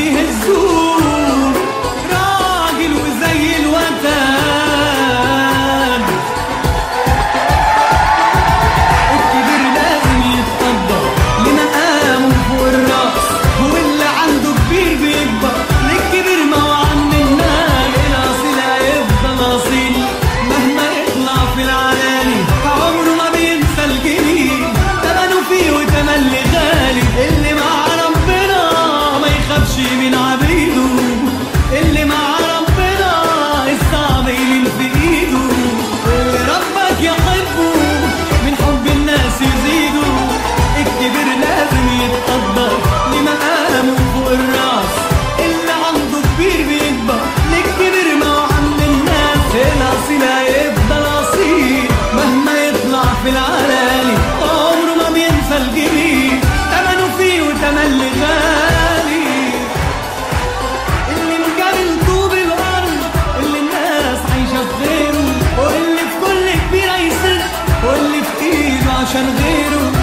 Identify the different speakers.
Speaker 1: He's Jesus. عشان غيره